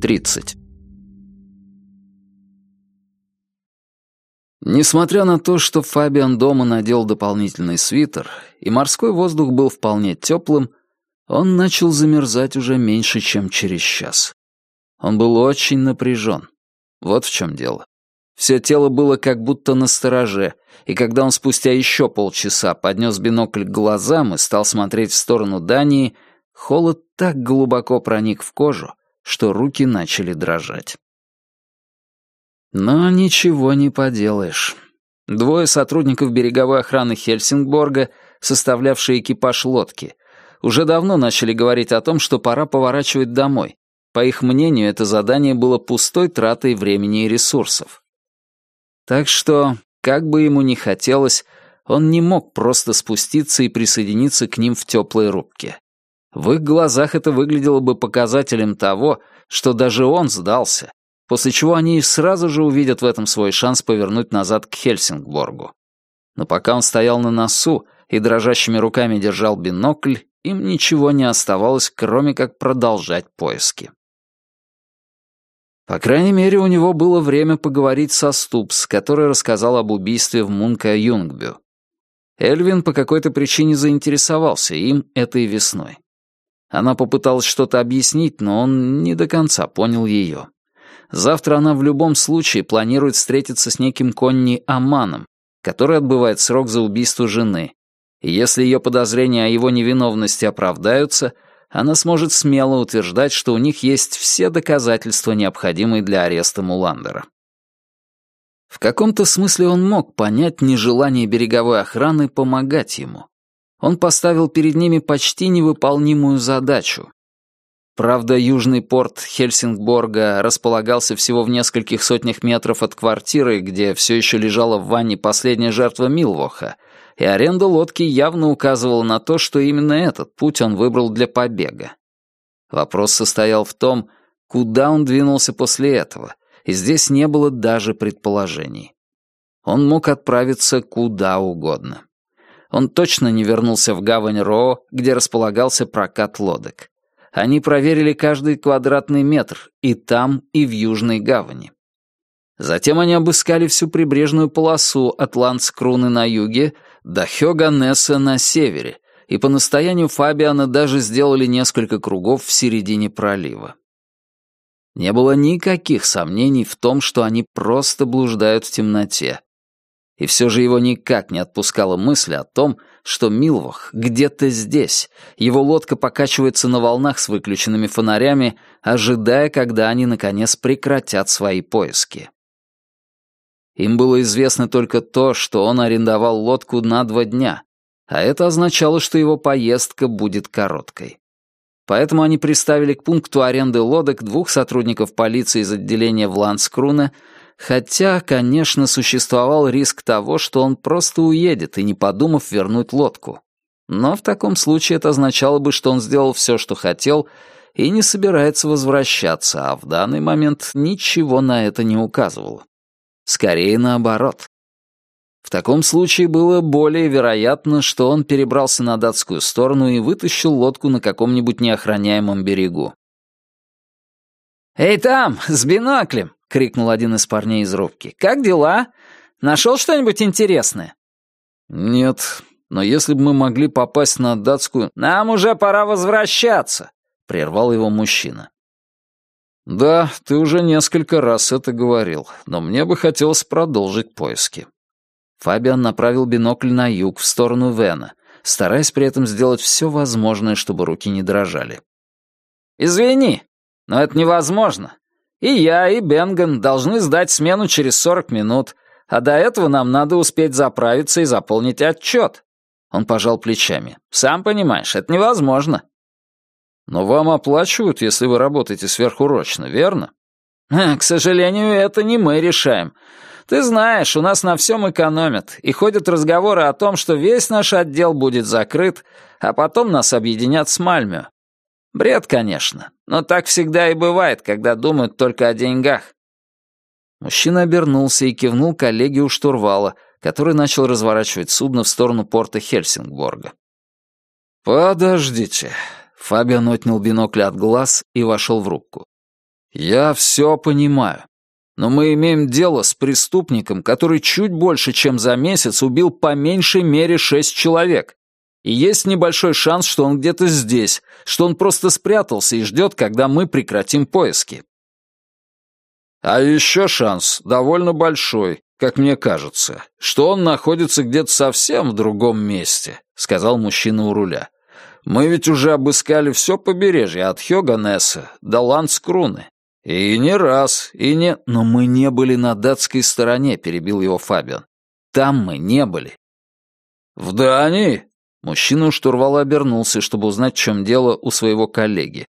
30. Несмотря на то, что Фабиан дома надел дополнительный свитер, и морской воздух был вполне теплым, он начал замерзать уже меньше, чем через час. Он был очень напряжен. Вот в чем дело. Все тело было как будто на стороже, и когда он спустя еще полчаса поднес бинокль к глазам и стал смотреть в сторону Дании, холод так глубоко проник в кожу, что руки начали дрожать. Но ничего не поделаешь. Двое сотрудников береговой охраны Хельсингборга, составлявшие экипаж лодки, уже давно начали говорить о том, что пора поворачивать домой. По их мнению, это задание было пустой тратой времени и ресурсов. Так что, как бы ему ни хотелось, он не мог просто спуститься и присоединиться к ним в теплой рубке. В их глазах это выглядело бы показателем того, что даже он сдался, после чего они сразу же увидят в этом свой шанс повернуть назад к Хельсингборгу. Но пока он стоял на носу и дрожащими руками держал бинокль, им ничего не оставалось, кроме как продолжать поиски. По крайней мере, у него было время поговорить со Ступс, который рассказал об убийстве в Мунка-Юнгбю. Эльвин по какой-то причине заинтересовался им этой весной. Она попыталась что-то объяснить, но он не до конца понял ее. Завтра она в любом случае планирует встретиться с неким Конни Аманом, который отбывает срок за убийство жены. И если ее подозрения о его невиновности оправдаются, она сможет смело утверждать, что у них есть все доказательства, необходимые для ареста Муландера. В каком-то смысле он мог понять нежелание береговой охраны помогать ему. Он поставил перед ними почти невыполнимую задачу Правда, южный порт Хельсингборга располагался всего в нескольких сотнях метров от квартиры, где все еще лежала в ванне последняя жертва Милвоха, и аренда лодки явно указывала на то, что именно этот путь он выбрал для побега. Вопрос состоял в том, куда он двинулся после этого, и здесь не было даже предположений. Он мог отправиться куда угодно. Он точно не вернулся в гавань Ро, где располагался прокат лодок. Они проверили каждый квадратный метр и там, и в Южной гавани. Затем они обыскали всю прибрежную полосу от Ландскруны на юге до Хёганесса на севере, и по настоянию Фабиана даже сделали несколько кругов в середине пролива. Не было никаких сомнений в том, что они просто блуждают в темноте. И все же его никак не отпускала мысль о том, что Милвах где-то здесь. Его лодка покачивается на волнах с выключенными фонарями, ожидая, когда они, наконец, прекратят свои поиски. Им было известно только то, что он арендовал лодку на два дня, а это означало, что его поездка будет короткой. Поэтому они приставили к пункту аренды лодок двух сотрудников полиции из отделения в Ландскруне, Хотя, конечно, существовал риск того, что он просто уедет и, не подумав, вернуть лодку. Но в таком случае это означало бы, что он сделал все, что хотел, и не собирается возвращаться, а в данный момент ничего на это не указывало. Скорее наоборот. В таком случае было более вероятно, что он перебрался на датскую сторону и вытащил лодку на каком-нибудь неохраняемом берегу. «Эй там, с биноклем!» — крикнул один из парней из рубки. «Как дела? Нашел что-нибудь интересное?» «Нет, но если бы мы могли попасть на датскую...» «Нам уже пора возвращаться», — прервал его мужчина. «Да, ты уже несколько раз это говорил, но мне бы хотелось продолжить поиски». Фабиан направил бинокль на юг, в сторону Вена, стараясь при этом сделать все возможное, чтобы руки не дрожали. «Извини, но это невозможно. И я, и Бенган должны сдать смену через 40 минут, а до этого нам надо успеть заправиться и заполнить отчет». Он пожал плечами. «Сам понимаешь, это невозможно». «Но вам оплачивают, если вы работаете сверхурочно, верно?» «К сожалению, это не мы решаем. Ты знаешь, у нас на всем экономят, и ходят разговоры о том, что весь наш отдел будет закрыт, а потом нас объединят с Мальмё. Бред, конечно, но так всегда и бывает, когда думают только о деньгах. Мужчина обернулся и кивнул коллеге у штурвала, который начал разворачивать судно в сторону порта Хельсингборга. «Подождите». Фабиан отнял бинокль от глаз и вошел в рубку. «Я все понимаю. Но мы имеем дело с преступником, который чуть больше, чем за месяц убил по меньшей мере шесть человек. И есть небольшой шанс, что он где-то здесь, что он просто спрятался и ждет, когда мы прекратим поиски. А еще шанс довольно большой, как мне кажется, что он находится где-то совсем в другом месте, сказал мужчина у руля. Мы ведь уже обыскали все побережье от Хёганесса до Ландскруны. И не раз, и не... Но мы не были на датской стороне, перебил его Фабиан. Там мы не были. В Дании? Мужчина у штурвала обернулся, чтобы узнать, в чем дело у своего коллеги.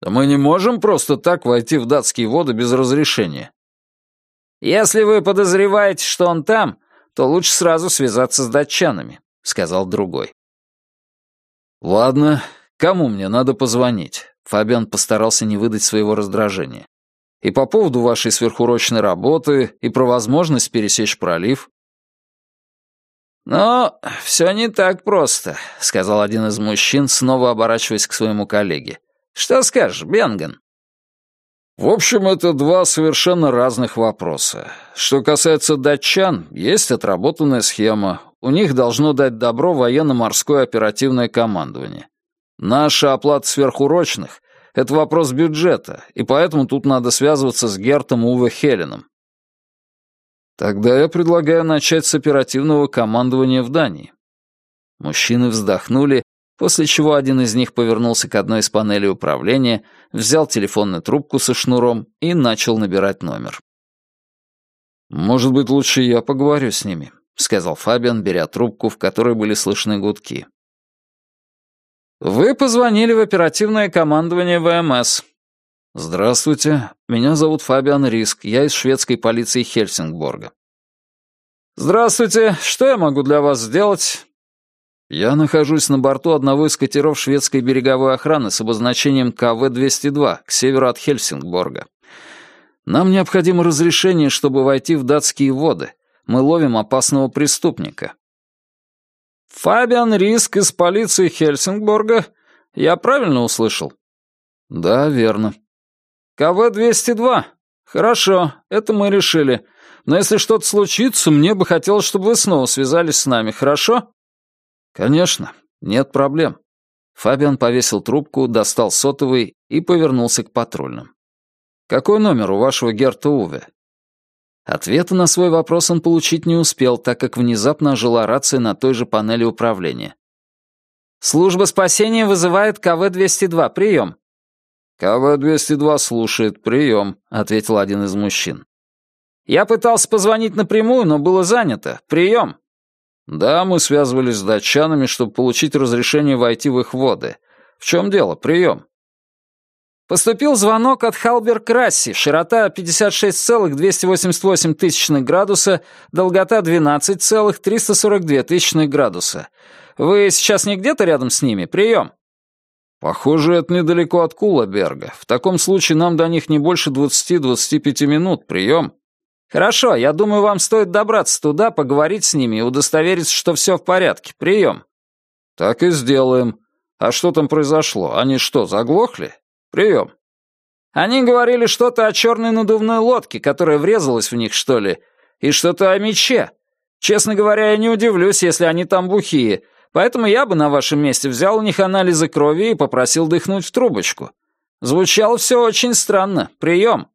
«Да мы не можем просто так войти в датские воды без разрешения». «Если вы подозреваете, что он там, то лучше сразу связаться с датчанами», — сказал другой. «Ладно, кому мне надо позвонить?» Фабиан постарался не выдать своего раздражения. «И по поводу вашей сверхурочной работы, и про возможность пересечь пролив». «Но все не так просто», — сказал один из мужчин, снова оборачиваясь к своему коллеге. «Что скажешь, Бенган?» «В общем, это два совершенно разных вопроса. Что касается датчан, есть отработанная схема. У них должно дать добро военно-морское оперативное командование. Наша оплата сверхурочных — это вопрос бюджета, и поэтому тут надо связываться с Гертом Уве Хеленом. Тогда я предлагаю начать с оперативного командования в Дании. Мужчины вздохнули, после чего один из них повернулся к одной из панелей управления, взял телефонную трубку со шнуром и начал набирать номер. «Может быть, лучше я поговорю с ними», — сказал Фабиан, беря трубку, в которой были слышны гудки. «Вы позвонили в оперативное командование ВМС», «Здравствуйте, меня зовут Фабиан Риск, я из шведской полиции Хельсингборга». «Здравствуйте, что я могу для вас сделать?» «Я нахожусь на борту одного из катеров шведской береговой охраны с обозначением КВ-202 к северу от Хельсингборга. Нам необходимо разрешение, чтобы войти в датские воды. Мы ловим опасного преступника». «Фабиан Риск из полиции Хельсингборга? Я правильно услышал?» «Да, верно». КВ-202. Хорошо, это мы решили. Но если что-то случится, мне бы хотелось, чтобы вы снова связались с нами, хорошо? Конечно, нет проблем. Фабиан повесил трубку, достал сотовый и повернулся к патрульным. «Какой номер у вашего Герта Уве?» Ответа на свой вопрос он получить не успел, так как внезапно ожила рация на той же панели управления. «Служба спасения вызывает КВ-202. Прием!» «КВ-202 слушает. Прием», — ответил один из мужчин. «Я пытался позвонить напрямую, но было занято. Прием». «Да, мы связывались с датчанами, чтобы получить разрешение войти в их воды. В чем дело? Прием». Поступил звонок от Халбер Красси, широта 56,288 тысячных градуса, долгота 12,342 тысячных градуса. Вы сейчас не где-то рядом с ними? Прием. «Похоже, это недалеко от Кулаберга. В таком случае нам до них не больше 20-25 минут. Прием». «Хорошо, я думаю, вам стоит добраться туда, поговорить с ними и удостовериться, что все в порядке. Прием». «Так и сделаем. А что там произошло? Они что, заглохли? Прием». «Они говорили что-то о черной надувной лодке, которая врезалась в них, что ли, и что-то о мече. Честно говоря, я не удивлюсь, если они там бухие, Поэтому я бы на вашем месте взял у них анализы крови и попросил дыхнуть в трубочку. Звучало все очень странно. Прием».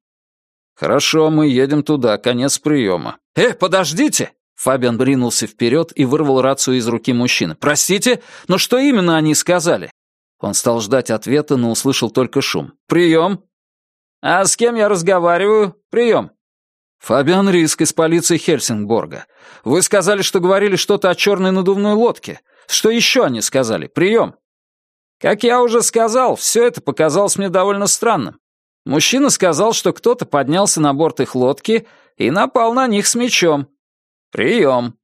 «Хорошо, мы едем туда, конец приема». «Э, подождите!» Фабиан бринулся вперед и вырвал рацию из руки мужчины. «Простите, но что именно они сказали?» Он стал ждать ответа, но услышал только шум. «Прием!» «А с кем я разговариваю? Прием!» «Фабиан Риск из полиции Хельсингборга. Вы сказали, что говорили что-то о черной надувной лодке. Что еще они сказали? Прием!» «Как я уже сказал, все это показалось мне довольно странным. Мужчина сказал, что кто-то поднялся на борт их лодки и напал на них с мечом. Прием!»